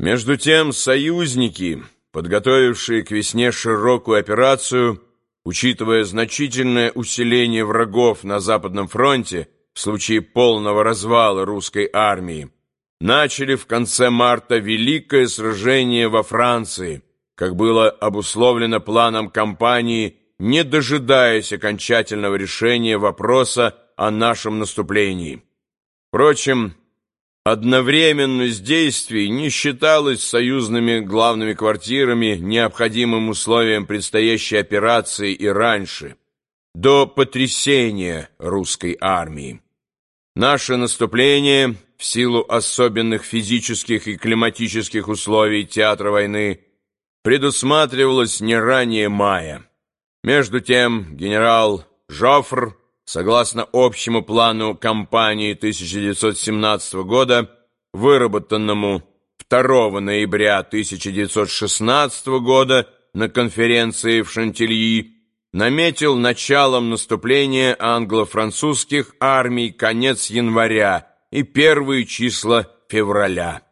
Между тем союзники, подготовившие к весне широкую операцию, учитывая значительное усиление врагов на Западном фронте в случае полного развала русской армии, начали в конце марта великое сражение во Франции, как было обусловлено планом кампании, не дожидаясь окончательного решения вопроса о нашем наступлении. Впрочем, Одновременность действий не считалась союзными главными квартирами необходимым условием предстоящей операции и раньше, до потрясения русской армии. Наше наступление, в силу особенных физических и климатических условий театра войны, предусматривалось не ранее мая. Между тем генерал Жофр согласно общему плану кампании 1917 года, выработанному 2 ноября 1916 года на конференции в Шантильи, наметил началом наступления англо-французских армий конец января и первые числа февраля.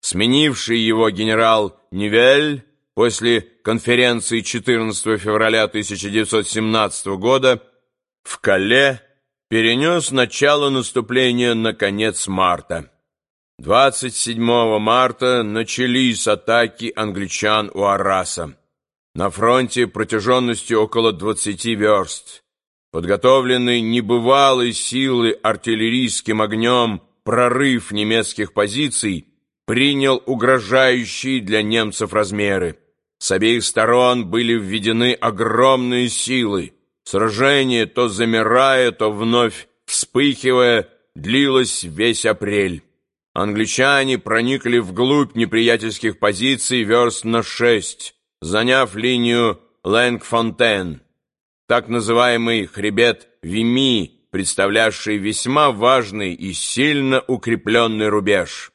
Сменивший его генерал Нивель после конференции 14 февраля 1917 года в Кале перенес начало наступления на конец марта. 27 марта начались атаки англичан у Араса. На фронте протяженностью около 20 верст. Подготовленный небывалой силы артиллерийским огнем прорыв немецких позиций принял угрожающие для немцев размеры. С обеих сторон были введены огромные силы. Сражение, то замирая, то вновь вспыхивая, длилось весь апрель. Англичане проникли вглубь неприятельских позиций верст на шесть, заняв линию Лэнгфонтен, так называемый хребет Вими, представлявший весьма важный и сильно укрепленный рубеж.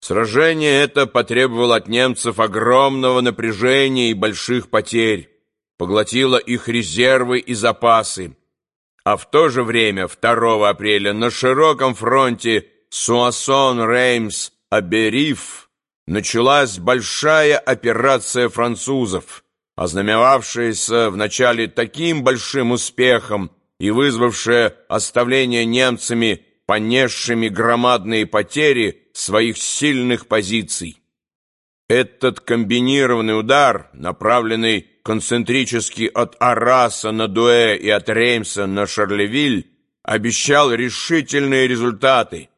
Сражение это потребовало от немцев огромного напряжения и больших потерь поглотила их резервы и запасы. А в то же время 2 апреля на широком фронте Суассон-Реймс-Абериф началась большая операция французов, ознаменовавшаяся вначале таким большим успехом и вызвавшая оставление немцами понесшими громадные потери своих сильных позиций. Этот комбинированный удар, направленный концентрически от Араса на Дуэ и от Реймса на Шарлевиль, обещал решительные результаты.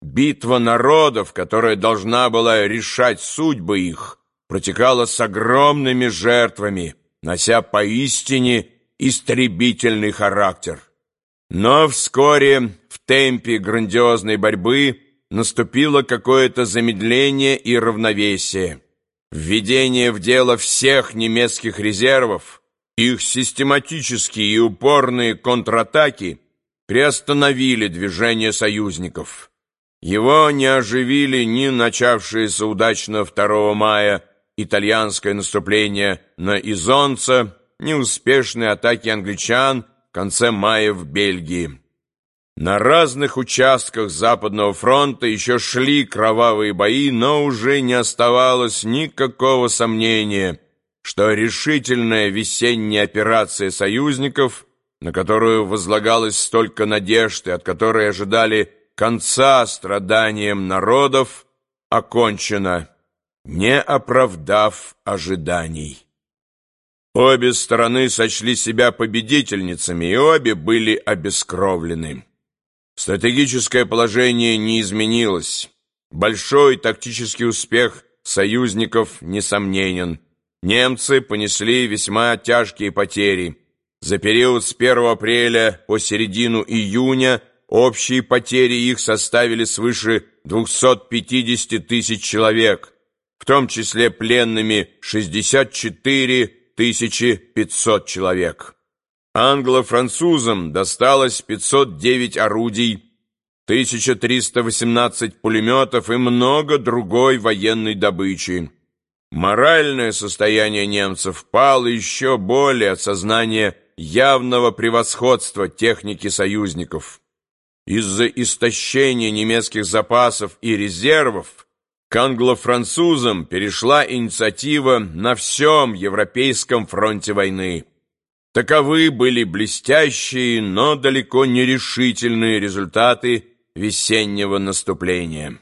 Битва народов, которая должна была решать судьбы их, протекала с огромными жертвами, нося поистине истребительный характер. Но вскоре в темпе грандиозной борьбы наступило какое-то замедление и равновесие. Введение в дело всех немецких резервов, их систематические и упорные контратаки приостановили движение союзников. Его не оживили ни начавшееся удачно 2 мая итальянское наступление на Изонца, ни успешные атаки англичан в конце мая в Бельгии. На разных участках Западного фронта еще шли кровавые бои, но уже не оставалось никакого сомнения, что решительная весенняя операция союзников, на которую возлагалось столько надежд и от которой ожидали конца страданиям народов, окончена, не оправдав ожиданий. Обе стороны сочли себя победительницами, и обе были обескровлены. Стратегическое положение не изменилось. Большой тактический успех союзников несомненен. Немцы понесли весьма тяжкие потери. За период с 1 апреля по середину июня общие потери их составили свыше 250 тысяч человек, в том числе пленными 64 500 человек. Англо-французам досталось 509 орудий, 1318 пулеметов и много другой военной добычи. Моральное состояние немцев пало еще более от сознания явного превосходства техники союзников. Из-за истощения немецких запасов и резервов К англо-французам перешла инициатива на всем Европейском фронте войны. Таковы были блестящие, но далеко не решительные результаты весеннего наступления.